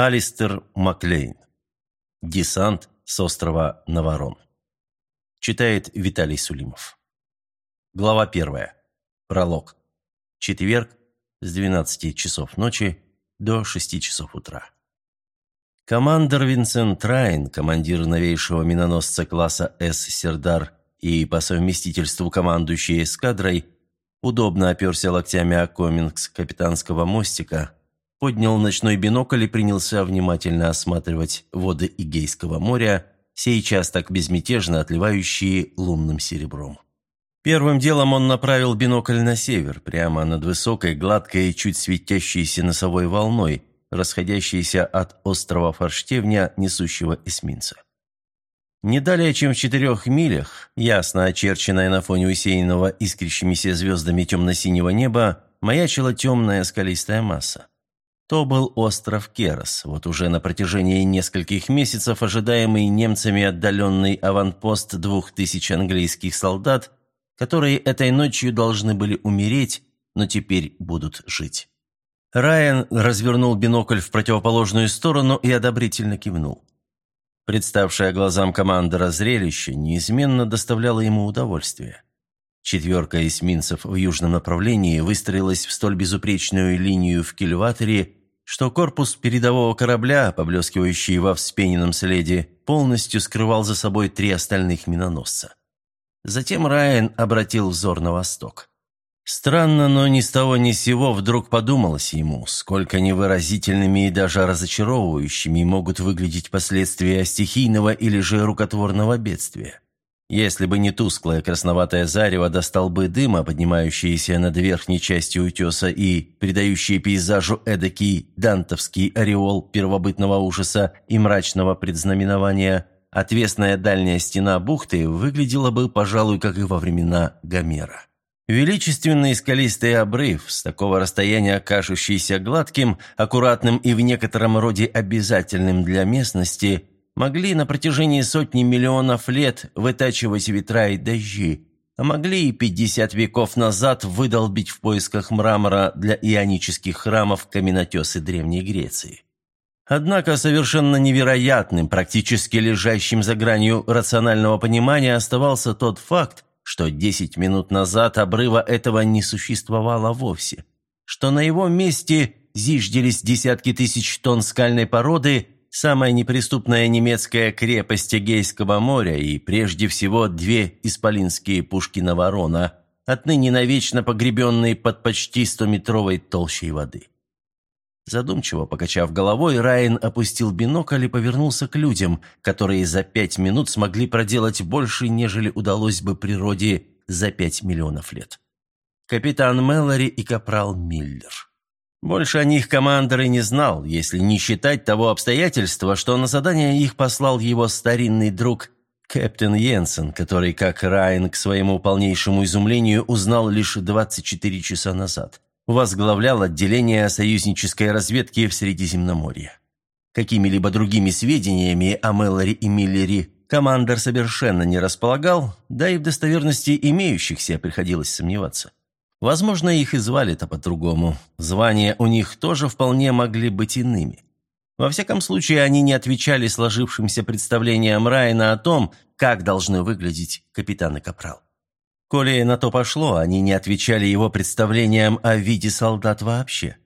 Алистер Маклейн. Десант с острова Наворон. Читает Виталий Сулимов. Глава первая. Пролог. Четверг с 12 часов ночи до 6 часов утра. Командор Винсент Райн, командир новейшего миноносца класса «С. и по совместительству командующий эскадрой, удобно оперся локтями о комингс капитанского мостика, поднял ночной бинокль и принялся внимательно осматривать воды Игейского моря, сейчас так безмятежно отливающие лунным серебром. Первым делом он направил бинокль на север, прямо над высокой, гладкой, чуть светящейся носовой волной, расходящейся от острова Форштевня, несущего эсминца. Не далее, чем в четырех милях, ясно очерченная на фоне усеянного искрящимися звездами темно-синего неба, маячила темная скалистая масса. То был остров Керос, вот уже на протяжении нескольких месяцев ожидаемый немцами отдаленный аванпост двух тысяч английских солдат, которые этой ночью должны были умереть, но теперь будут жить. Райан развернул бинокль в противоположную сторону и одобрительно кивнул. Представшее глазам командора зрелище неизменно доставляло ему удовольствие. Четверка эсминцев в южном направлении выстроилась в столь безупречную линию в кильваторе, что корпус передового корабля, поблескивающий во вспененном следе, полностью скрывал за собой три остальных миноносца. Затем Райан обратил взор на восток. Странно, но ни с того ни с сего вдруг подумалось ему, сколько невыразительными и даже разочаровывающими могут выглядеть последствия стихийного или же рукотворного бедствия. Если бы не тусклое красноватое зарево до столбы дыма, поднимающиеся над верхней частью утеса и придающие пейзажу эдакий дантовский ореол первобытного ужаса и мрачного предзнаменования, отвесная дальняя стена бухты выглядела бы, пожалуй, как и во времена Гомера. Величественный скалистый обрыв, с такого расстояния кажущийся гладким, аккуратным и в некотором роде обязательным для местности – могли на протяжении сотни миллионов лет вытачивать ветра и дожди, а могли и 50 веков назад выдолбить в поисках мрамора для ионических храмов каменотесы Древней Греции. Однако совершенно невероятным, практически лежащим за гранью рационального понимания оставался тот факт, что 10 минут назад обрыва этого не существовало вовсе, что на его месте зиждились десятки тысяч тонн скальной породы – самая неприступная немецкая крепость Эгейского моря и, прежде всего, две исполинские пушки Наворона, отныне навечно погребенные под почти стометровой толщей воды. Задумчиво покачав головой, Райан опустил бинокль и повернулся к людям, которые за пять минут смогли проделать больше, нежели удалось бы природе за пять миллионов лет. Капитан Мэллори и капрал Миллер. Больше о них командор и не знал, если не считать того обстоятельства, что на задание их послал его старинный друг Кэптен Йенсен, который, как Райан, к своему полнейшему изумлению, узнал лишь 24 часа назад. Возглавлял отделение союзнической разведки в Средиземноморье. Какими-либо другими сведениями о Мэллори и Миллере командор совершенно не располагал, да и в достоверности имеющихся приходилось сомневаться. Возможно, их и звали-то по-другому. Звания у них тоже вполне могли быть иными. Во всяком случае, они не отвечали сложившимся представлениям Райана о том, как должны выглядеть капитан и капрал. Коли на то пошло, они не отвечали его представлениям о виде солдат вообще.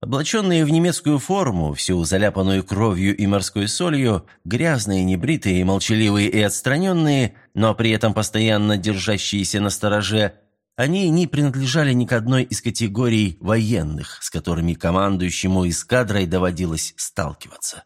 Облаченные в немецкую форму, всю заляпанную кровью и морской солью, грязные, небритые, молчаливые и отстраненные, но при этом постоянно держащиеся на стороже, они не принадлежали ни к одной из категорий военных, с которыми командующему эскадрой доводилось сталкиваться.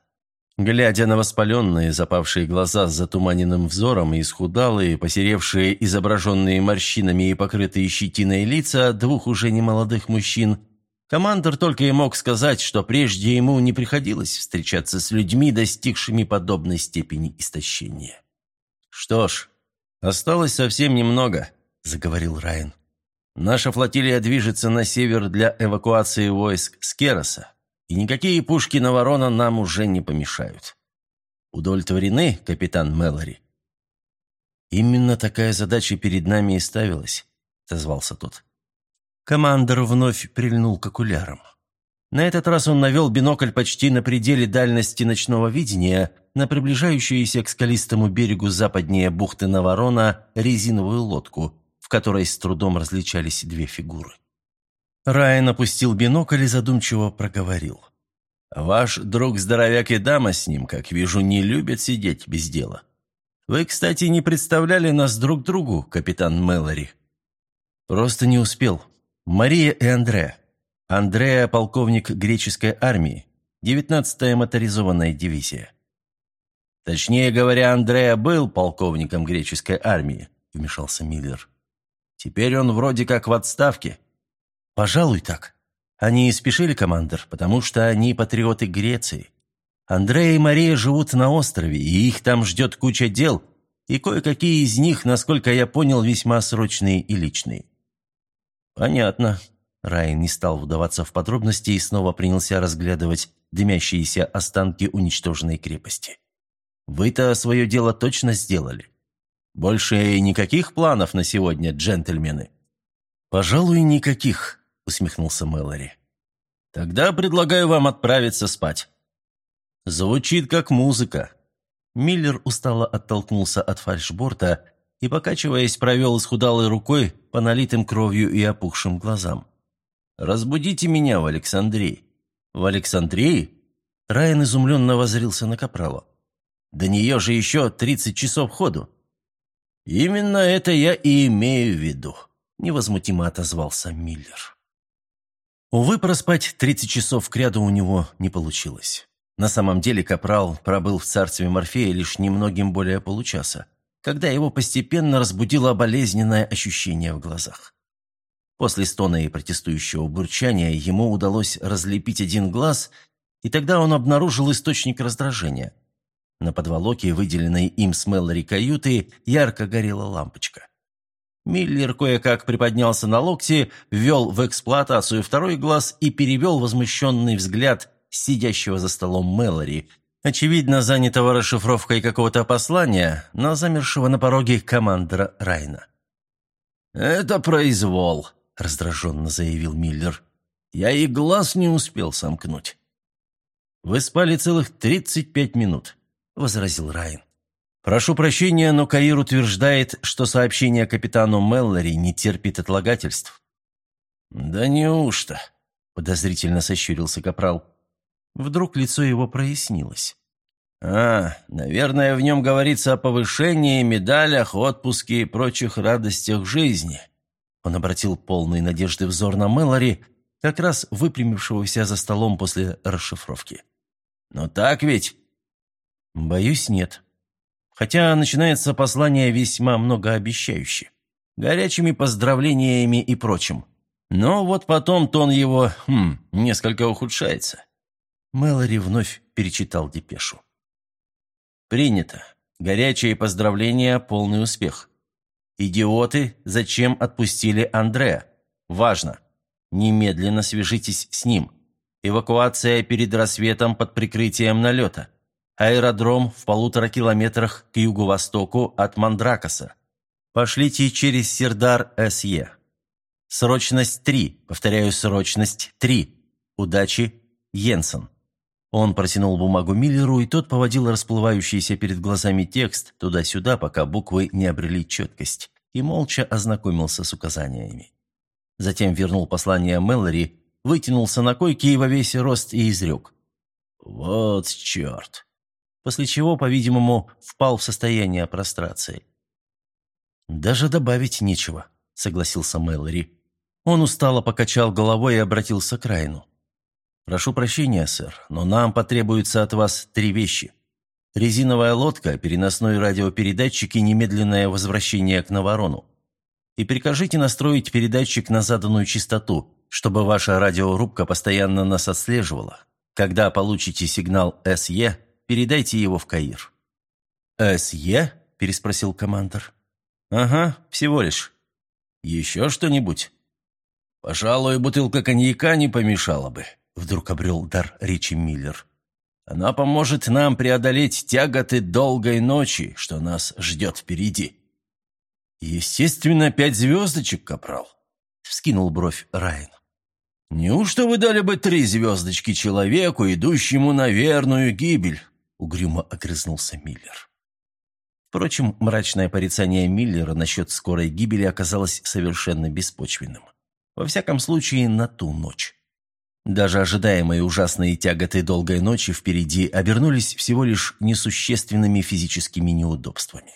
Глядя на воспаленные, запавшие глаза с затуманенным взором и исхудалые, посеревшие, изображенные морщинами и покрытые щетиной лица двух уже немолодых мужчин, командор только и мог сказать, что прежде ему не приходилось встречаться с людьми, достигшими подобной степени истощения. «Что ж, осталось совсем немного», — заговорил Райан. Наша флотилия движется на север для эвакуации войск с Кероса, и никакие пушки на ворона нам уже не помешают. Удовлетворены, капитан Мэлори?» «Именно такая задача перед нами и ставилась», — отозвался тот. Командор вновь прильнул к окулярам. На этот раз он навел бинокль почти на пределе дальности ночного видения на приближающуюся к скалистому берегу западнее бухты Наворона резиновую лодку, в которой с трудом различались две фигуры. Райан опустил бинокль и задумчиво проговорил. «Ваш друг-здоровяк и дама с ним, как вижу, не любят сидеть без дела. Вы, кстати, не представляли нас друг другу, капитан Мэлори?» «Просто не успел. Мария и Андреа. Андреа – полковник греческой армии, 19-я моторизованная дивизия». «Точнее говоря, Андреа был полковником греческой армии», – вмешался Миллер. «Теперь он вроде как в отставке». «Пожалуй, так. Они спешили, командир, потому что они патриоты Греции. Андрей и Мария живут на острове, и их там ждет куча дел, и кое-какие из них, насколько я понял, весьма срочные и личные». «Понятно». Райан не стал вдаваться в подробности и снова принялся разглядывать дымящиеся останки уничтоженной крепости. «Вы-то свое дело точно сделали? Больше никаких планов на сегодня, джентльмены?» «Пожалуй, никаких», – усмехнулся Мэлори. «Тогда предлагаю вам отправиться спать». «Звучит как музыка». Миллер устало оттолкнулся от фальшборта и, покачиваясь, провел исхудалой рукой по налитым кровью и опухшим глазам. «Разбудите меня в Александрии». «В Александрии?» Райан изумленно возрился на Капрала. «До нее же еще тридцать часов ходу». «Именно это я и имею в виду», — невозмутимо отозвался Миллер. Увы, проспать 30 часов кряду у него не получилось. На самом деле Капрал пробыл в царстве Морфея лишь немногим более получаса, когда его постепенно разбудило болезненное ощущение в глазах. После стона и протестующего бурчания ему удалось разлепить один глаз, и тогда он обнаружил источник раздражения. На подволоке, выделенной им с Мэллори каюты, ярко горела лампочка. Миллер кое-как приподнялся на локти, ввел в эксплуатацию второй глаз и перевел возмущенный взгляд сидящего за столом Мэлори, очевидно занятого расшифровкой какого-то послания, но замершего на пороге командора Райна. «Это произвол», — раздраженно заявил Миллер. «Я и глаз не успел сомкнуть». «Вы спали целых тридцать пять минут», — возразил Райн. «Прошу прощения, но Каир утверждает, что сообщение капитану Меллори не терпит отлагательств». «Да неужто?» – подозрительно сощурился Капрал. Вдруг лицо его прояснилось. «А, наверное, в нем говорится о повышении, медалях, отпуске и прочих радостях жизни». Он обратил полный надежды взор на Мэлори, как раз выпрямившегося за столом после расшифровки. «Но так ведь?» «Боюсь, нет», Хотя начинается послание весьма многообещающе. Горячими поздравлениями и прочим. Но вот потом тон его, хм, несколько ухудшается. Мэлори вновь перечитал депешу. «Принято. Горячие поздравления, полный успех. Идиоты, зачем отпустили Андрея? Важно. Немедленно свяжитесь с ним. Эвакуация перед рассветом под прикрытием налета. Аэродром в полутора километрах к юго-востоку от Мандракоса. Пошлите через Сердар С.Е. Срочность 3. Повторяю, срочность 3. Удачи, Йенсен. Он протянул бумагу Миллеру, и тот поводил расплывающийся перед глазами текст туда-сюда, пока буквы не обрели четкость, и молча ознакомился с указаниями. Затем вернул послание Мэллори, вытянулся на койке и во весь рост и изрек. «Вот черт! После чего, по-видимому, впал в состояние прострации. «Даже добавить нечего», — согласился Мэлори. Он устало покачал головой и обратился к Райну. «Прошу прощения, сэр, но нам потребуется от вас три вещи. Резиновая лодка, переносной радиопередатчик и немедленное возвращение к Наворону. И прикажите настроить передатчик на заданную частоту, чтобы ваша радиорубка постоянно нас отслеживала. Когда получите сигнал СЕ, передайте его в Каир». «С.Е.?» – переспросил командор. «Ага, всего лишь. Еще что-нибудь?» «Пожалуй, бутылка коньяка не помешала бы», – вдруг обрел дар Ричи Миллер. «Она поможет нам преодолеть тяготы долгой ночи, что нас ждет впереди». «Естественно, пять звездочек, капрал», – вскинул бровь Райан. «Неужто вы дали бы три звездочки человеку, идущему на верную гибель?» – угрюмо огрызнулся Миллер. Впрочем, мрачное порицание Миллера насчет скорой гибели оказалось совершенно беспочвенным. Во всяком случае, на ту ночь. Даже ожидаемые ужасные тяготы долгой ночи впереди обернулись всего лишь несущественными физическими неудобствами.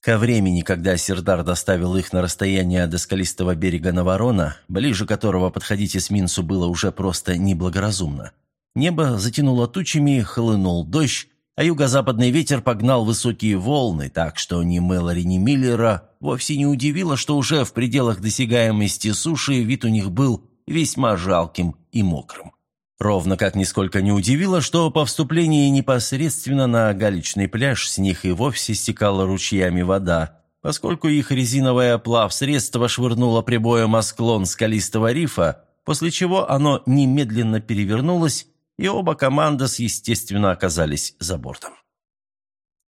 Ко времени, когда Сердар доставил их на расстояние до скалистого берега Наворона, ближе которого подходить эсминцу было уже просто неблагоразумно, небо затянуло тучами, хлынул дождь, а юго-западный ветер погнал высокие волны, так что ни Мэлори, ни Миллера вовсе не удивило, что уже в пределах досягаемости суши вид у них был весьма жалким и мокрым. Ровно как нисколько не удивило, что по вступлении непосредственно на галечный пляж с них и вовсе стекала ручьями вода, поскольку их резиновое плавсредство швырнуло прибоем о склон скалистого рифа, после чего оно немедленно перевернулось, и оба командос, естественно, оказались за бортом.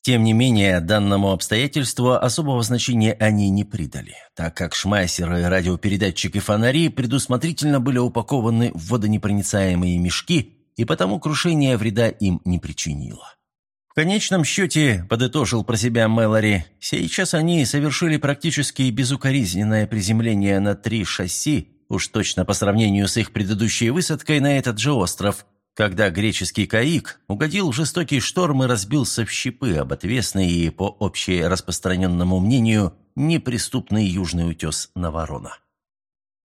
Тем не менее, данному обстоятельству особого значения они не придали, так как шмайсеры, радиопередатчик и фонари предусмотрительно были упакованы в водонепроницаемые мешки, и потому крушение вреда им не причинило. В конечном счете, подытожил про себя Мэлори, сейчас они совершили практически безукоризненное приземление на три шасси, уж точно по сравнению с их предыдущей высадкой на этот же остров – когда греческий каик угодил в жестокий шторм и разбился в щепы об отвесный и, по общераспространенному мнению, неприступный южный утес Наворона.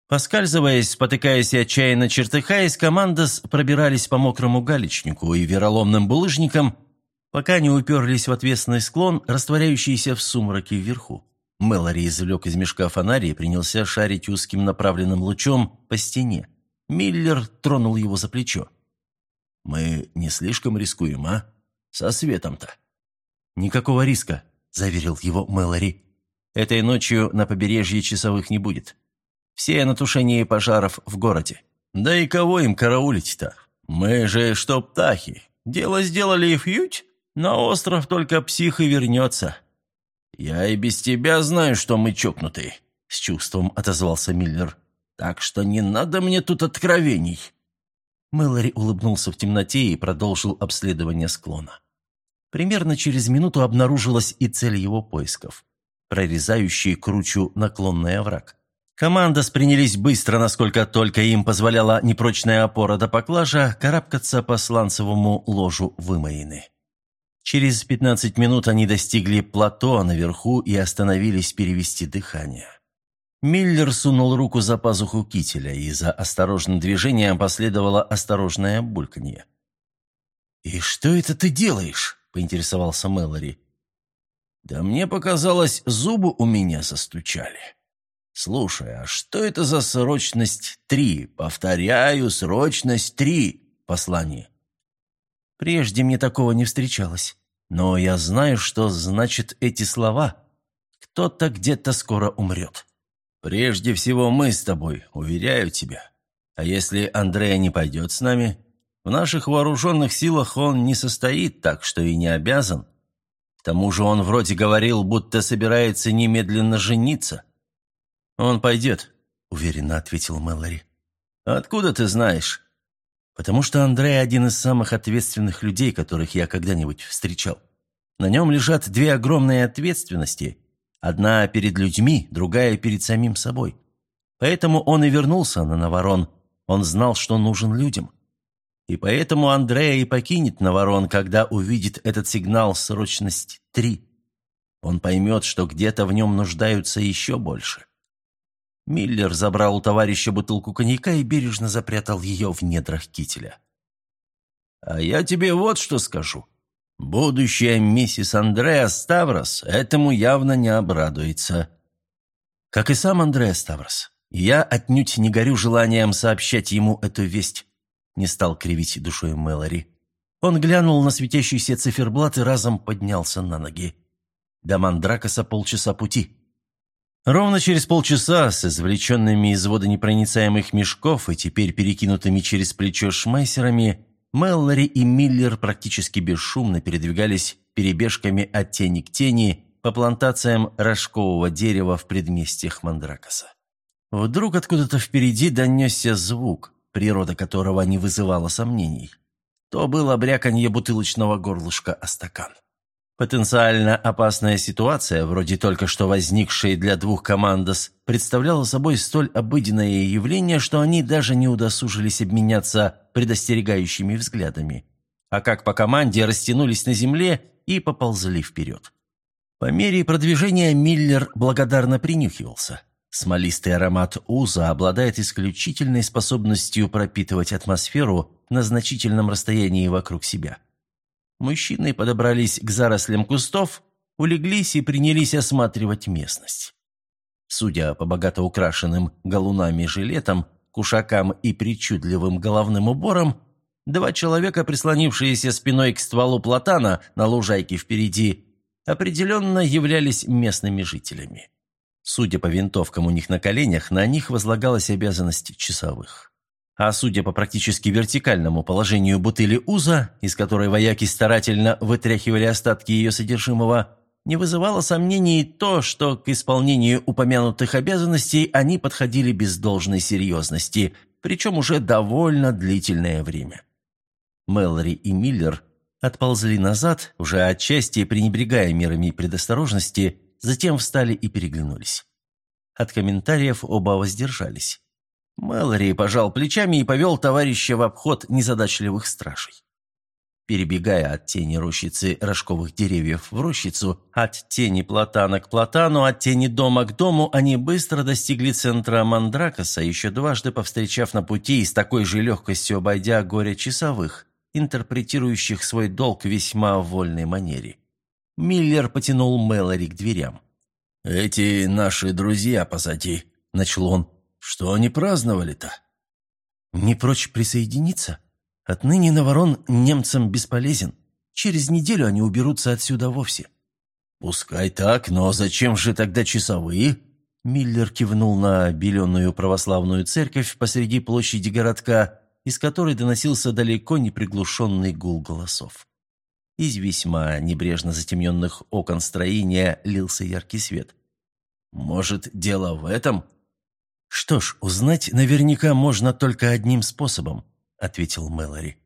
Поскальзываясь, спотыкаясь и отчаянно чертыхаясь, командос пробирались по мокрому галечнику и вероломным булыжникам, пока не уперлись в отвесный склон, растворяющийся в сумраке вверху. Мэлори извлек из мешка фонарь и принялся шарить узким направленным лучом по стене. Миллер тронул его за плечо. Мы не слишком рискуем, а? Со светом-то». «Никакого риска», — заверил его Мэлори. «Этой ночью на побережье часовых не будет. Все на тушении пожаров в городе. Да и кого им караулить-то? Мы же что птахи. Дело сделали и фьють, на остров только псих и вернется». «Я и без тебя знаю, что мы чокнутые», — с чувством отозвался Миллер. «Так что не надо мне тут откровений». Мэлори улыбнулся в темноте и продолжил обследование склона. Примерно через минуту обнаружилась и цель его поисков – прорезающий кручу наклонный овраг. Команда принялись быстро, насколько только им позволяла непрочная опора до поклажа, карабкаться по сланцевому ложу вымоины. Через 15 минут они достигли плато наверху и остановились перевести дыхание. Миллер сунул руку за пазуху кителя, и за осторожным движением последовало осторожное бульканье. «И что это ты делаешь?» – поинтересовался Мэлори. «Да мне показалось, зубы у меня застучали. Слушай, а что это за срочность три? Повторяю, срочность три!» послание. «Прежде мне такого не встречалось, но я знаю, что значат эти слова. Кто-то где-то скоро умрет». «Прежде всего мы с тобой, уверяю тебя. А если Андрея не пойдет с нами? В наших вооруженных силах он не состоит, так что и не обязан. К тому же он вроде говорил, будто собирается немедленно жениться». «Он пойдет», — уверенно ответил Мэлори. «Откуда ты знаешь?» «Потому что Андрей один из самых ответственных людей, которых я когда-нибудь встречал. На нем лежат две огромные ответственности — Одна перед людьми, другая перед самим собой. Поэтому он и вернулся на Наворон. Он знал, что нужен людям. И поэтому Андрея и покинет Наворон, когда увидит этот сигнал «Срочность 3». Он поймет, что где-то в нем нуждаются еще больше. Миллер забрал у товарища бутылку коньяка и бережно запрятал ее в недрах кителя. «А я тебе вот что скажу», Будущая миссис Андреа Ставрос этому явно не обрадуется. Как и сам Андреа Ставрос, я отнюдь не горю желанием сообщать ему эту весть, не стал кривить душой Мэлори. Он глянул на светящийся циферблат и разом поднялся на ноги. До Мандракоса полчаса пути. Ровно через полчаса, с извлеченными из водонепроницаемых мешков и теперь перекинутыми через плечо шмайсерами, Меллори и Миллер практически бесшумно передвигались перебежками от тени к тени по плантациям рожкового дерева в предместьях Мандракоса. Вдруг откуда-то впереди донесся звук, природа которого не вызывала сомнений. То было бряканье бутылочного горлышка о стакан. Потенциально опасная ситуация, вроде только что возникшей для двух командос, представляла собой столь обыденное явление, что они даже не удосужились обменяться предостерегающими взглядами. А как по команде растянулись на земле и поползли вперед. По мере продвижения Миллер благодарно принюхивался. Смолистый аромат уза обладает исключительной способностью пропитывать атмосферу на значительном расстоянии вокруг себя. Мужчины подобрались к зарослям кустов, улеглись и принялись осматривать местность. Судя по богато украшенным галунами жилетам, кушакам и причудливым головным уборам, два человека, прислонившиеся спиной к стволу платана на лужайке впереди, определенно являлись местными жителями. Судя по винтовкам у них на коленях, на них возлагалась обязанность часовых. А судя по практически вертикальному положению бутыли уза, из которой вояки старательно вытряхивали остатки ее содержимого, не вызывало сомнений то, что к исполнению упомянутых обязанностей они подходили без должной серьезности, причем уже довольно длительное время. Мэлори и Миллер отползли назад, уже отчасти пренебрегая мерами предосторожности, затем встали и переглянулись. От комментариев оба воздержались. Мэлори пожал плечами и повел товарища в обход незадачливых стражей. Перебегая от тени рощицы рожковых деревьев в рощицу, от тени платана к платану, от тени дома к дому, они быстро достигли центра Мандракоса, еще дважды повстречав на пути и с такой же легкостью обойдя горе часовых, интерпретирующих свой долг весьма в вольной манере. Миллер потянул Мэлори к дверям. «Эти наши друзья позади», — начал он. Что они праздновали-то? Не прочь присоединиться? Отныне Наворон немцам бесполезен. Через неделю они уберутся отсюда вовсе. Пускай так, но зачем же тогда часовые? Миллер кивнул на беленую православную церковь посреди площади городка, из которой доносился далеко не приглушенный гул голосов. Из весьма небрежно затемненных окон строения лился яркий свет. «Может, дело в этом?» «Что ж, узнать наверняка можно только одним способом», — ответил Мэлори.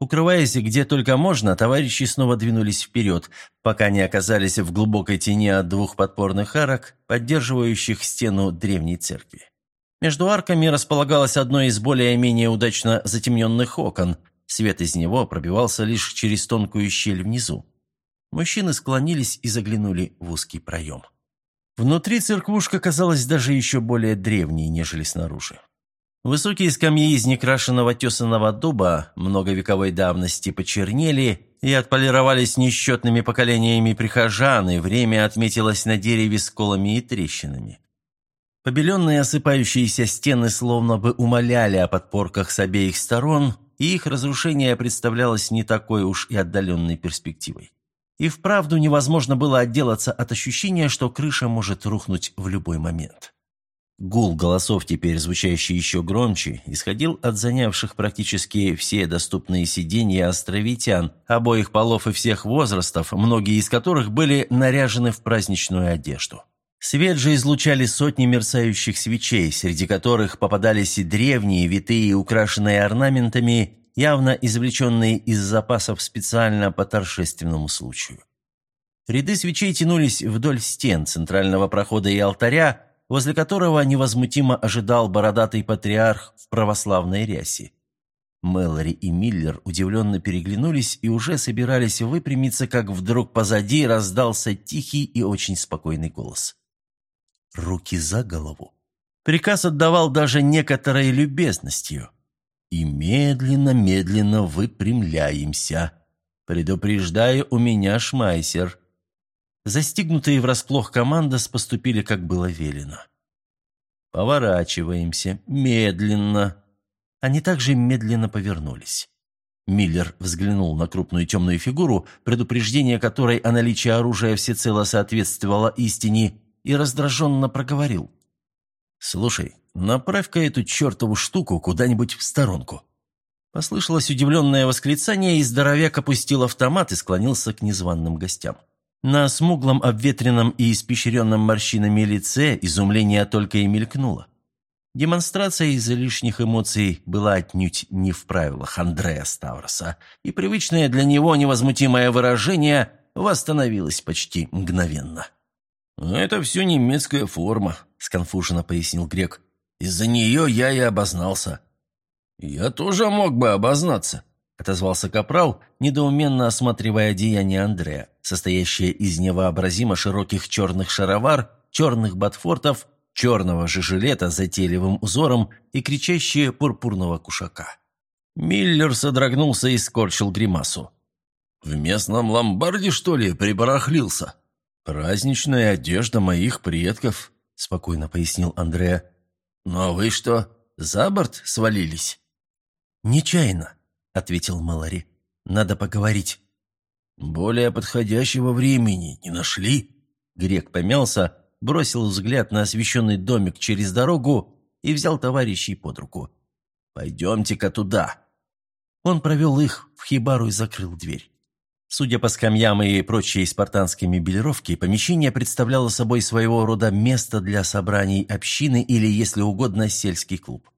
Укрываясь где только можно, товарищи снова двинулись вперед, пока не оказались в глубокой тени от двух подпорных арок, поддерживающих стену древней церкви. Между арками располагалось одно из более-менее удачно затемненных окон. Свет из него пробивался лишь через тонкую щель внизу. Мужчины склонились и заглянули в узкий проем. Внутри церквушка казалась даже еще более древней, нежели снаружи. Высокие скамьи из некрашенного тесаного дуба многовековой давности почернели и отполировались несчетными поколениями прихожан, и время отметилось на дереве сколами и трещинами. Побеленные осыпающиеся стены словно бы умоляли о подпорках с обеих сторон, и их разрушение представлялось не такой уж и отдаленной перспективой. И вправду невозможно было отделаться от ощущения, что крыша может рухнуть в любой момент. Гул голосов, теперь звучащий еще громче, исходил от занявших практически все доступные сиденья островитян, обоих полов и всех возрастов, многие из которых были наряжены в праздничную одежду. Свет же излучали сотни мерцающих свечей, среди которых попадались и древние, витые, украшенные орнаментами, явно извлеченные из запасов специально по торжественному случаю. Ряды свечей тянулись вдоль стен центрального прохода и алтаря, возле которого невозмутимо ожидал бородатый патриарх в православной рясе. Мэлори и Миллер удивленно переглянулись и уже собирались выпрямиться, как вдруг позади раздался тихий и очень спокойный голос. «Руки за голову!» Приказ отдавал даже некоторой любезностью и медленно-медленно выпрямляемся. Предупреждаю, у меня шмайсер». Застигнутые врасплох командос поступили, как было велено. «Поворачиваемся. Медленно». Они также медленно повернулись. Миллер взглянул на крупную темную фигуру, предупреждение которой о наличии оружия всецело соответствовало истине, и раздраженно проговорил. «Слушай, направь-ка эту чертову штуку куда-нибудь в сторонку». Послышалось удивленное восклицание, и здоровяк опустил автомат и склонился к незваным гостям. На смуглом, обветренном и испещренном морщинами лице изумление только и мелькнуло. Демонстрация излишних эмоций была отнюдь не в правилах Андрея Ставроса, и привычное для него невозмутимое выражение восстановилось почти мгновенно. «Это все немецкая форма», — сконфуженно пояснил Грек. «Из-за нее я и обознался». «Я тоже мог бы обознаться», — отозвался Капрал, недоуменно осматривая деяние Андрея, состоящее из невообразимо широких черных шаровар, черных ботфортов черного же жилета с затейливым узором и кричащие пурпурного кушака. Миллер содрогнулся и скорчил гримасу. «В местном ломбарде, что ли, прибарахлился?» «Праздничная одежда моих предков», — спокойно пояснил Андреа. «Ну а вы что, за борт свалились?» «Нечаянно», — ответил Малори. «Надо поговорить». «Более подходящего времени не нашли?» Грек помялся, бросил взгляд на освещенный домик через дорогу и взял товарищей под руку. «Пойдемте-ка туда». Он провел их в хибару и закрыл дверь. Судя по скамьям и прочей спартанской мебелировке, помещение представляло собой своего рода место для собраний общины или, если угодно, сельский клуб.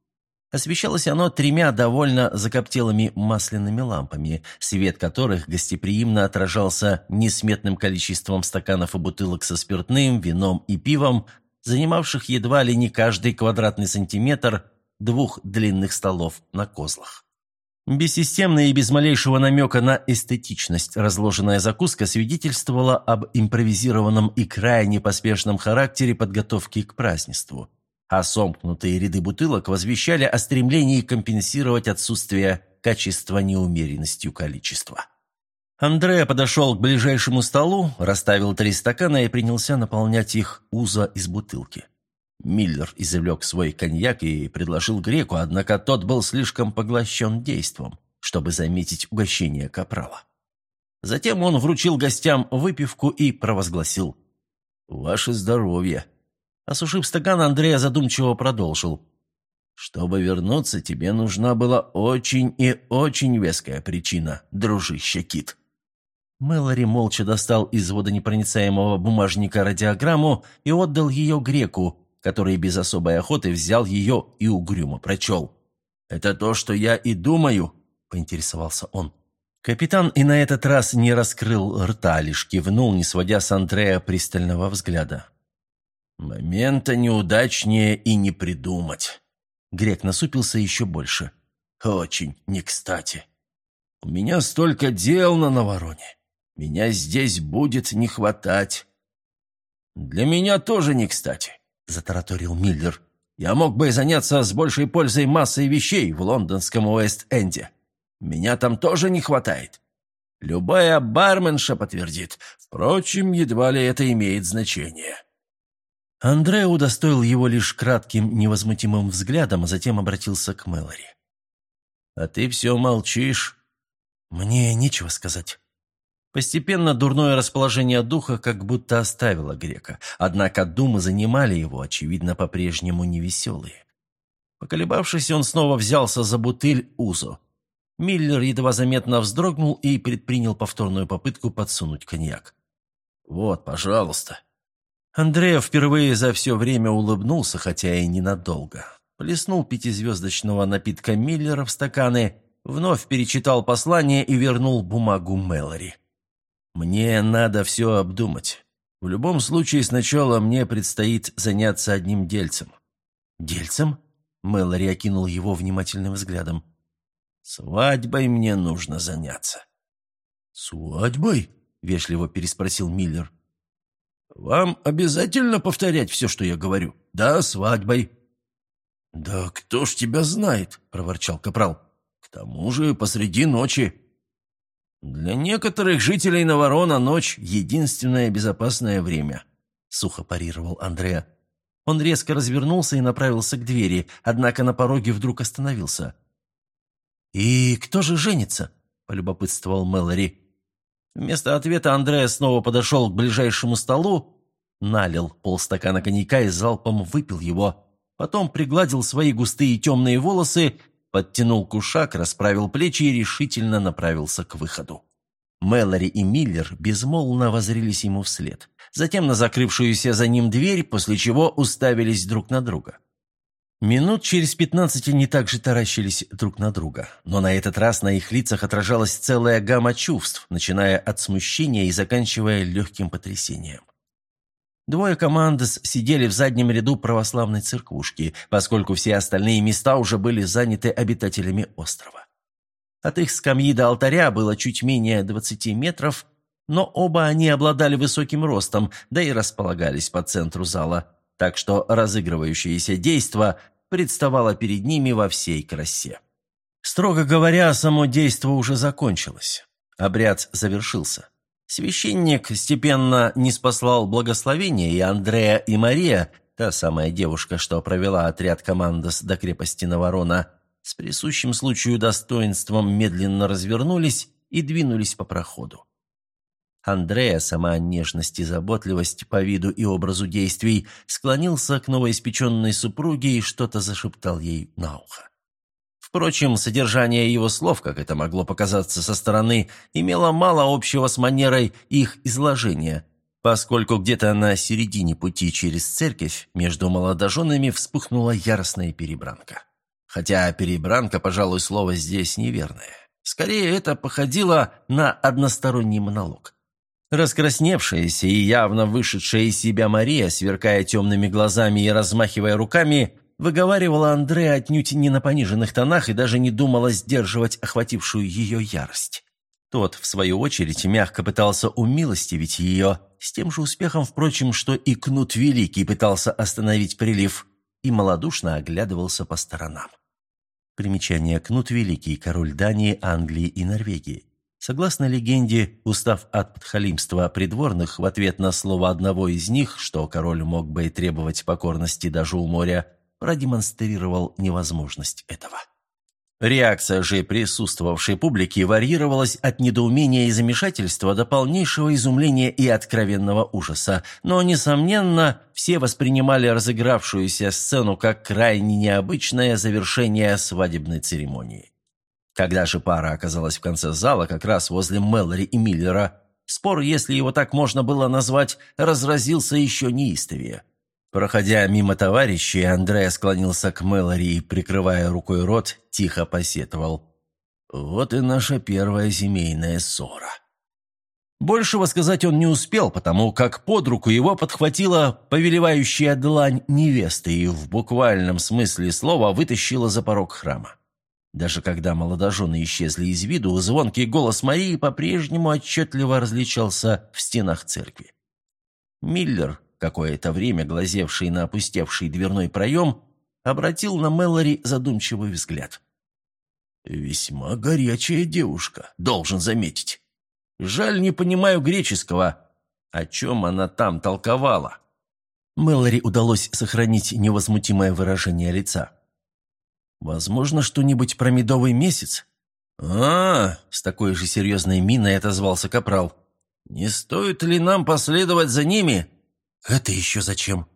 Освещалось оно тремя довольно закоптелыми масляными лампами, свет которых гостеприимно отражался несметным количеством стаканов и бутылок со спиртным, вином и пивом, занимавших едва ли не каждый квадратный сантиметр двух длинных столов на козлах. Бессистемная и без малейшего намека на эстетичность разложенная закуска свидетельствовала об импровизированном и крайне поспешном характере подготовки к празднеству а сомкнутые ряды бутылок возвещали о стремлении компенсировать отсутствие качества неумеренностью количества. Андреа подошел к ближайшему столу, расставил три стакана и принялся наполнять их узо из бутылки. Миллер извлек свой коньяк и предложил греку, однако тот был слишком поглощен действом, чтобы заметить угощение капрала. Затем он вручил гостям выпивку и провозгласил «Ваше здоровье!» Осушив стакан, Андрей задумчиво продолжил. «Чтобы вернуться, тебе нужна была очень и очень веская причина, дружище Кит». Мэлори молча достал из водонепроницаемого бумажника радиограмму и отдал ее греку, который без особой охоты взял ее и угрюмо прочел. «Это то, что я и думаю», — поинтересовался он. Капитан и на этот раз не раскрыл рта, лишь кивнул, не сводя с Андрея пристального взгляда. «Момента неудачнее и не придумать». Грек насупился еще больше. «Очень не кстати. У меня столько дел на Навороне. Меня здесь будет не хватать». «Для меня тоже не кстати», — затараторил Миллер. «Я мог бы заняться с большей пользой массой вещей в лондонском Уэст-Энде. Меня там тоже не хватает. Любая барменша подтвердит. Впрочем, едва ли это имеет значение». Андре удостоил его лишь кратким невозмутимым взглядом, а затем обратился к Мэлори. «А ты все молчишь?» «Мне нечего сказать». Постепенно дурное расположение духа как будто оставило грека, однако думы занимали его, очевидно, по-прежнему невеселые. Поколебавшись, он снова взялся за бутыль Узо. Миллер едва заметно вздрогнул и предпринял повторную попытку подсунуть коньяк. «Вот, пожалуйста», Андрея впервые за все время улыбнулся, хотя и ненадолго. Плеснул пятизвездочного напитка Миллера в стаканы, вновь перечитал послание и вернул бумагу Мэлори. «Мне надо все обдумать. В любом случае, сначала мне предстоит заняться одним дельцем». «Дельцем?» — Мэлори окинул его внимательным взглядом. «Свадьбой мне нужно заняться». «Свадьбой?» — вежливо переспросил Миллер. «Вам обязательно повторять все, что я говорю? Да, свадьбой». «Да кто ж тебя знает?» – проворчал Капрал. «К тому же посреди ночи». «Для некоторых жителей Наворона ночь – единственное безопасное время», – сухо парировал Андреа. Он резко развернулся и направился к двери, однако на пороге вдруг остановился. «И кто же женится?» – полюбопытствовал Мэлори. Вместо ответа Андреа снова подошел к ближайшему столу, налил полстакана коньяка и залпом выпил его. Потом пригладил свои густые темные волосы, подтянул кушак, расправил плечи и решительно направился к выходу. Мэлори и Миллер безмолвно возрились ему вслед. Затем на закрывшуюся за ним дверь, после чего уставились друг на друга. Минут через пятнадцать они также таращились друг на друга, но на этот раз на их лицах отражалась целая гамма чувств, начиная от смущения и заканчивая легким потрясением. Двое командос сидели в заднем ряду православной церквушки, поскольку все остальные места уже были заняты обитателями острова. От их скамьи до алтаря было чуть менее двадцати метров, но оба они обладали высоким ростом, да и располагались по центру зала – так что разыгрывающееся действо представало перед ними во всей красе. Строго говоря, само действо уже закончилось. Обряд завершился. Священник степенно не спаслал благословения, и Андрея и Мария, та самая девушка, что провела отряд командос до крепости Наворона, с присущим случаю достоинством медленно развернулись и двинулись по проходу. Андрея, сама нежность и заботливость по виду и образу действий, склонился к новоиспеченной супруге и что-то зашептал ей на ухо. Впрочем, содержание его слов, как это могло показаться со стороны, имело мало общего с манерой их изложения, поскольку где-то на середине пути через церковь между молодоженами вспыхнула яростная перебранка. Хотя перебранка, пожалуй, слово здесь неверное. Скорее, это походило на односторонний монолог. Раскрасневшаяся и явно вышедшая из себя Мария, сверкая темными глазами и размахивая руками, выговаривала Андре отнюдь не на пониженных тонах и даже не думала сдерживать охватившую ее ярость. Тот, в свою очередь, мягко пытался умилостивить ее, с тем же успехом, впрочем, что и Кнут Великий пытался остановить прилив, и малодушно оглядывался по сторонам. Примечание Кнут Великий, король Дании, Англии и Норвегии. Согласно легенде, устав от подхалимства придворных в ответ на слово одного из них, что король мог бы и требовать покорности даже у моря, продемонстрировал невозможность этого. Реакция же присутствовавшей публики варьировалась от недоумения и замешательства до полнейшего изумления и откровенного ужаса, но, несомненно, все воспринимали разыгравшуюся сцену как крайне необычное завершение свадебной церемонии. Когда же пара оказалась в конце зала, как раз возле Мэлори и Миллера, спор, если его так можно было назвать, разразился еще неистовее. Проходя мимо товарищей, Андрея склонился к Мэлори и, прикрывая рукой рот, тихо посетовал. «Вот и наша первая семейная ссора». Большего сказать он не успел, потому как под руку его подхватила повелевающая длань невесты и в буквальном смысле слова вытащила за порог храма. Даже когда молодожены исчезли из виду, звонкий голос Марии по-прежнему отчетливо различался в стенах церкви. Миллер, какое-то время глазевший на опустевший дверной проем, обратил на Мэлори задумчивый взгляд. «Весьма горячая девушка, должен заметить. Жаль, не понимаю греческого. О чем она там толковала?» Мэлори удалось сохранить невозмутимое выражение лица. «Возможно, что-нибудь про медовый месяц?» «А, с такой же серьезной миной отозвался Капрал. «Не стоит ли нам последовать за ними?» «Это еще зачем?»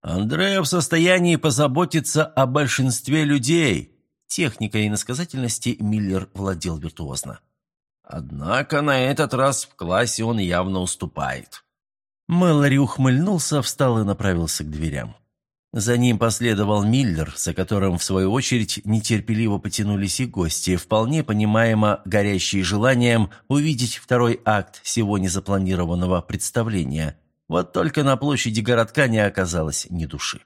«Андрея в состоянии позаботиться о большинстве людей». Техникой иносказательности Миллер владел виртуозно. Однако на этот раз в классе он явно уступает. Мэлори ухмыльнулся, встал и направился к дверям. За ним последовал Миллер, за которым, в свою очередь, нетерпеливо потянулись и гости, вполне понимаемо горящие желанием увидеть второй акт всего незапланированного представления. Вот только на площади городка не оказалось ни души.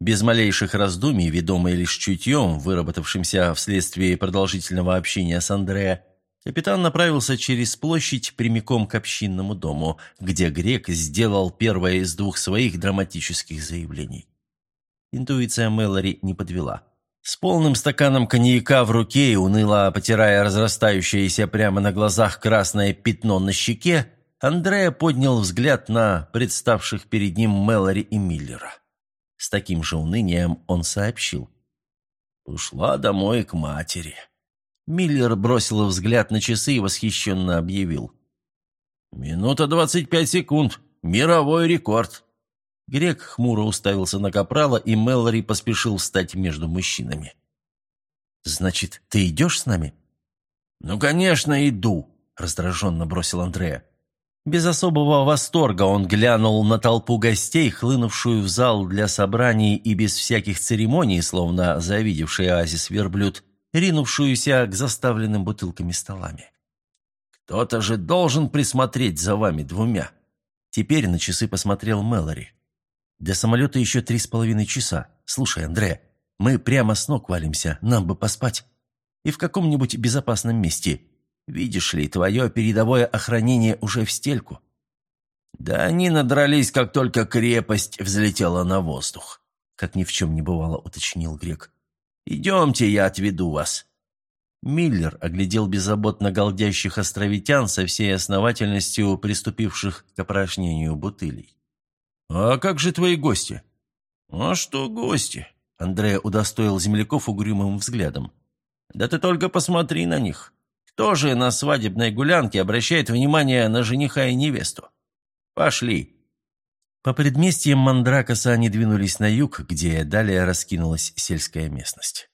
Без малейших раздумий, ведомый лишь чутьем, выработавшимся вследствие продолжительного общения с Андреа, капитан направился через площадь прямиком к общинному дому, где грек сделал первое из двух своих драматических заявлений. Интуиция Мэлори не подвела. С полным стаканом коньяка в руке и уныло потирая разрастающееся прямо на глазах красное пятно на щеке, Андреа поднял взгляд на представших перед ним Мэлори и Миллера. С таким же унынием он сообщил. «Ушла домой к матери». Миллер бросил взгляд на часы и восхищенно объявил. «Минута двадцать пять секунд. Мировой рекорд». Грек хмуро уставился на Капрала, и Мэлори поспешил встать между мужчинами. «Значит, ты идешь с нами?» «Ну, конечно, иду», — раздраженно бросил Андрея. Без особого восторга он глянул на толпу гостей, хлынувшую в зал для собраний и без всяких церемоний, словно завидевший оазис верблюд, ринувшуюся к заставленным бутылками столами. «Кто-то же должен присмотреть за вами двумя!» Теперь на часы посмотрел Мэлори. «До самолета еще три с половиной часа. Слушай, Андре, мы прямо с ног валимся, нам бы поспать. И в каком-нибудь безопасном месте. Видишь ли, твое передовое охранение уже в стельку». «Да они надрались, как только крепость взлетела на воздух», — как ни в чем не бывало, уточнил Грек. «Идемте, я отведу вас». Миллер оглядел беззаботно голдящих островитян со всей основательностью приступивших к опорожнению бутылей. «А как же твои гости?» «А что гости?» Андрея удостоил земляков угрюмым взглядом. «Да ты только посмотри на них. Кто же на свадебной гулянке обращает внимание на жениха и невесту? Пошли!» По предместьям Мандракоса они двинулись на юг, где далее раскинулась сельская местность.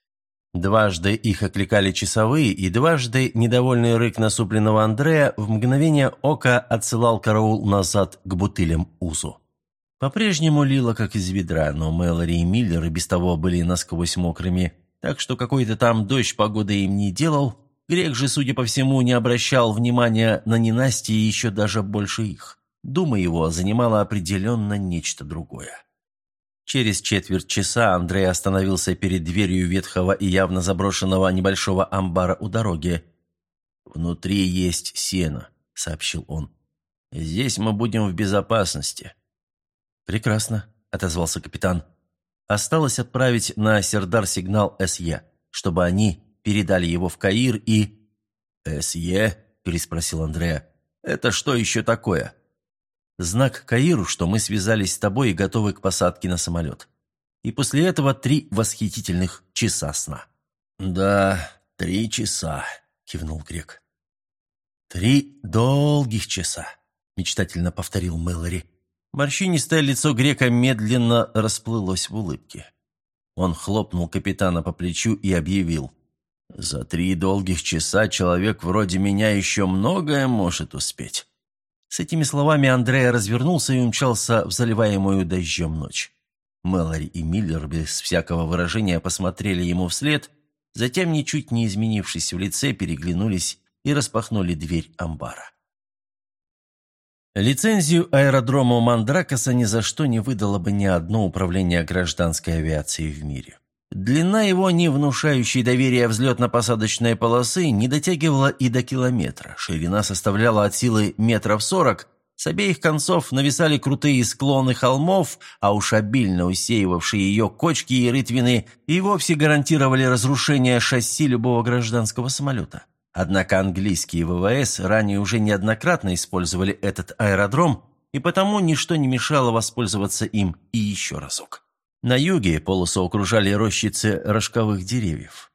Дважды их окликали часовые, и дважды недовольный рык насупленного Андрея в мгновение ока отсылал караул назад к бутылям Узу. По-прежнему лило, как из ведра, но Мэлори и Миллер и без того были насквозь мокрыми, так что какой-то там дождь погоды им не делал, Грек же, судя по всему, не обращал внимания на ненастье еще даже больше их. Дума его занимала определенно нечто другое. Через четверть часа Андрей остановился перед дверью ветхого и явно заброшенного небольшого амбара у дороги. «Внутри есть сено», — сообщил он. «Здесь мы будем в безопасности». «Прекрасно», — отозвался капитан. «Осталось отправить на Сердар сигнал СЕ, чтобы они передали его в Каир и...» «СЕ?» – переспросил Андреа. «Это что еще такое?» «Знак Каиру, что мы связались с тобой и готовы к посадке на самолет. И после этого три восхитительных часа сна». «Да, три часа», – кивнул Грек. «Три долгих часа», – мечтательно повторил Мэлори. Морщинистое лицо Грека медленно расплылось в улыбке. Он хлопнул капитана по плечу и объявил – за три долгих часа человек вроде меня еще многое может успеть». С этими словами Андрея развернулся и умчался в заливаемую дождем ночь. Мэлори и Миллер без всякого выражения посмотрели ему вслед, затем, ничуть не изменившись в лице, переглянулись и распахнули дверь амбара. Лицензию аэродрому Мандракоса ни за что не выдало бы ни одно управление гражданской авиации в мире. Длина его, не внушающей доверия взлетно-посадочной полосы, не дотягивала и до километра. Ширина составляла от силы метров сорок. С обеих концов нависали крутые склоны холмов, а уж обильно усеивавшие ее кочки и рытвины и вовсе гарантировали разрушение шасси любого гражданского самолета. Однако английские ВВС ранее уже неоднократно использовали этот аэродром, и потому ничто не мешало воспользоваться им и еще разок. На юге полосу окружали рощицы рожковых деревьев.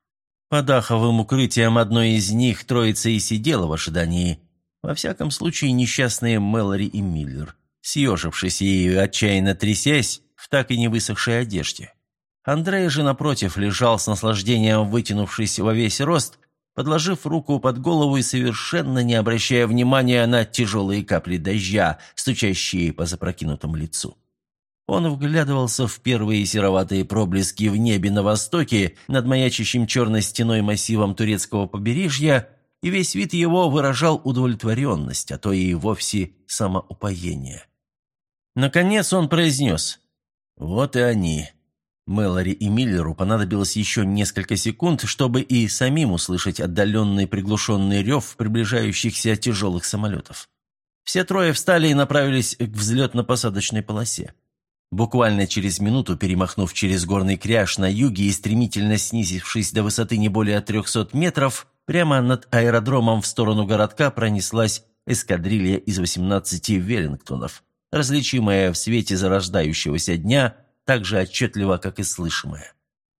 Под аховым укрытием одной из них троица и сидела в ожидании. Во всяком случае, несчастные Мэлори и Миллер, съежившись и отчаянно трясясь в так и не высохшей одежде. Андрей же, напротив, лежал с наслаждением, вытянувшись во весь рост, подложив руку под голову и совершенно не обращая внимания на тяжелые капли дождя, стучащие по запрокинутому лицу. Он вглядывался в первые сероватые проблески в небе на востоке над маячащим черной стеной массивом турецкого побережья, и весь вид его выражал удовлетворенность, а то и вовсе самоупоение. Наконец он произнес «Вот и они». Мэлори и Миллеру понадобилось еще несколько секунд, чтобы и самим услышать отдаленный приглушенный рев приближающихся тяжелых самолетов. Все трое встали и направились к взлетно-посадочной полосе. Буквально через минуту, перемахнув через горный кряж на юге и стремительно снизившись до высоты не более 300 метров, прямо над аэродромом в сторону городка пронеслась эскадрилья из 18 Веллингтонов, различимая в свете зарождающегося дня так же отчетливо, как и слышимая.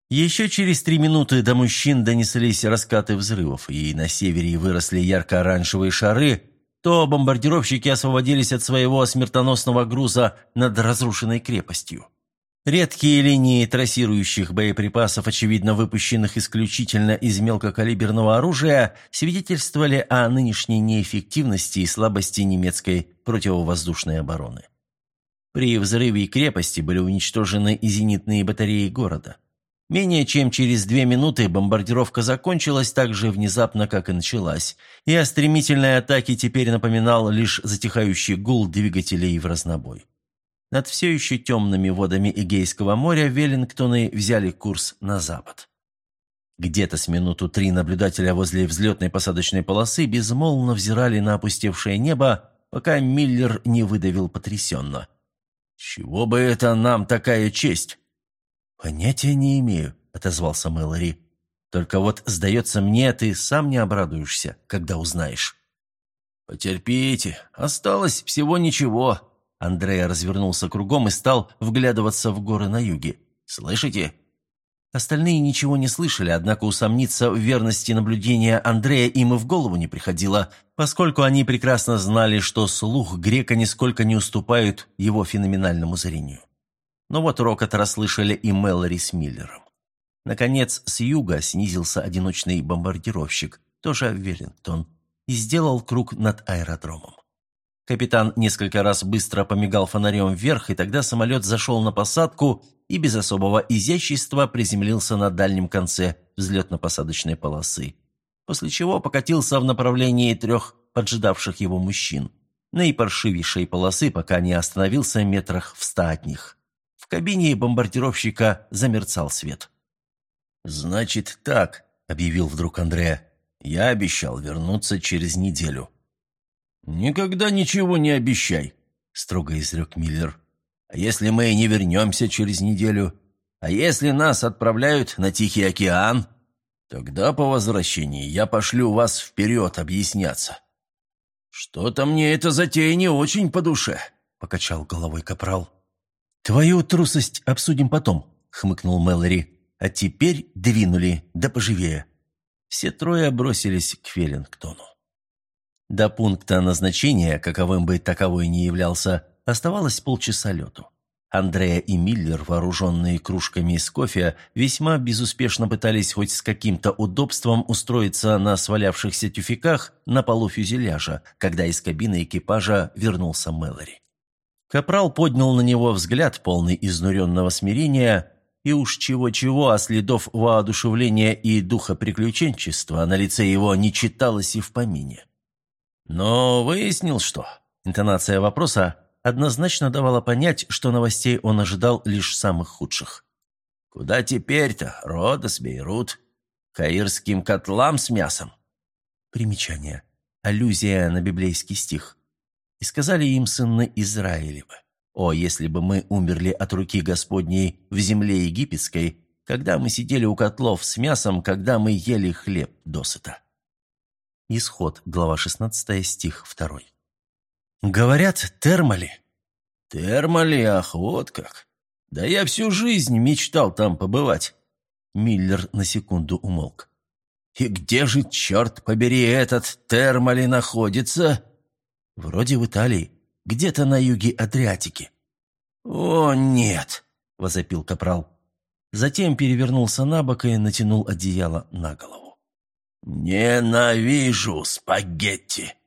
Еще через три минуты до мужчин донеслись раскаты взрывов, и на севере выросли ярко-оранжевые шары, то бомбардировщики освободились от своего смертоносного груза над разрушенной крепостью. Редкие линии трассирующих боеприпасов, очевидно выпущенных исключительно из мелкокалиберного оружия, свидетельствовали о нынешней неэффективности и слабости немецкой противовоздушной обороны. При взрыве крепости были уничтожены и зенитные батареи города. Менее чем через две минуты бомбардировка закончилась так же внезапно, как и началась, и о стремительной атаке теперь напоминал лишь затихающий гул двигателей в разнобой. Над все еще темными водами Эгейского моря Веллингтоны взяли курс на запад. Где-то с минуту три наблюдателя возле взлетной посадочной полосы безмолвно взирали на опустевшее небо, пока Миллер не выдавил потрясенно. «Чего бы это нам такая честь?» «Понятия не имею», — отозвался Мэлори. «Только вот, сдается мне, ты сам не обрадуешься, когда узнаешь». «Потерпите, осталось всего ничего», Андрея развернулся кругом и стал вглядываться в горы на юге. «Слышите?» Остальные ничего не слышали, однако усомниться в верности наблюдения Андрея им и в голову не приходило, поскольку они прекрасно знали, что слух грека нисколько не уступает его феноменальному зрению. Но вот рокот расслышали и Мэлори с Миллером. Наконец, с юга снизился одиночный бомбардировщик, тоже Веллингтон, и сделал круг над аэродромом. Капитан несколько раз быстро помигал фонарем вверх, и тогда самолет зашел на посадку и без особого изящества приземлился на дальнем конце взлетно-посадочной полосы, после чего покатился в направлении трех поджидавших его мужчин, наипаршивейшей полосы, пока не остановился метрах в ста от них. Кабине бомбардировщика замерцал свет. «Значит так», — объявил вдруг Андреа. «Я обещал вернуться через неделю». «Никогда ничего не обещай», — строго изрек Миллер. «А если мы не вернемся через неделю? А если нас отправляют на Тихий океан? Тогда по возвращении я пошлю вас вперед объясняться». «Что-то мне эта затея не очень по душе», — покачал головой Капрал. «Твою трусость обсудим потом», — хмыкнул Мэлори. «А теперь двинули, да поживее». Все трое бросились к Феллингтону. До пункта назначения, каковым бы таковой ни являлся, оставалось полчаса лету. Андрея и Миллер, вооруженные кружками из кофе, весьма безуспешно пытались хоть с каким-то удобством устроиться на свалявшихся тюфяках на полу фюзеляжа, когда из кабины экипажа вернулся Мэлори. Капрал поднял на него взгляд, полный изнуренного смирения, и уж чего-чего, а следов воодушевления и духа приключенчества на лице его не читалось и в помине. Но выяснил, что... Интонация вопроса однозначно давала понять, что новостей он ожидал лишь самых худших. «Куда теперь-то? Родос, Бейрут? Каирским котлам с мясом?» Примечание. Аллюзия на библейский стих. «И сказали им сыны Израилевы, «О, если бы мы умерли от руки Господней в земле египетской, когда мы сидели у котлов с мясом, когда мы ели хлеб досыта». Исход, глава 16, стих 2. «Говорят, термали». «Термали, ах, вот как! Да я всю жизнь мечтал там побывать». Миллер на секунду умолк. «И где же, черт побери, этот термали находится?» «Вроде в Италии, где-то на юге Адриатики». «О, нет!» — возопил капрал. Затем перевернулся на бок и натянул одеяло на голову. «Ненавижу спагетти!»